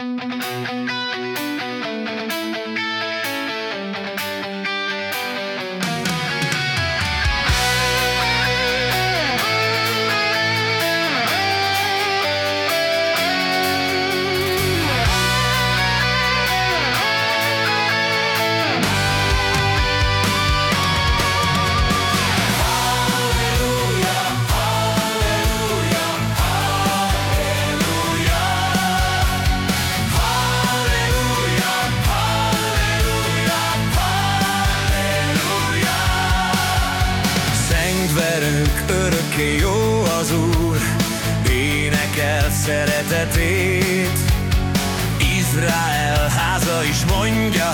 Música szeretetét. Izrael háza is mondja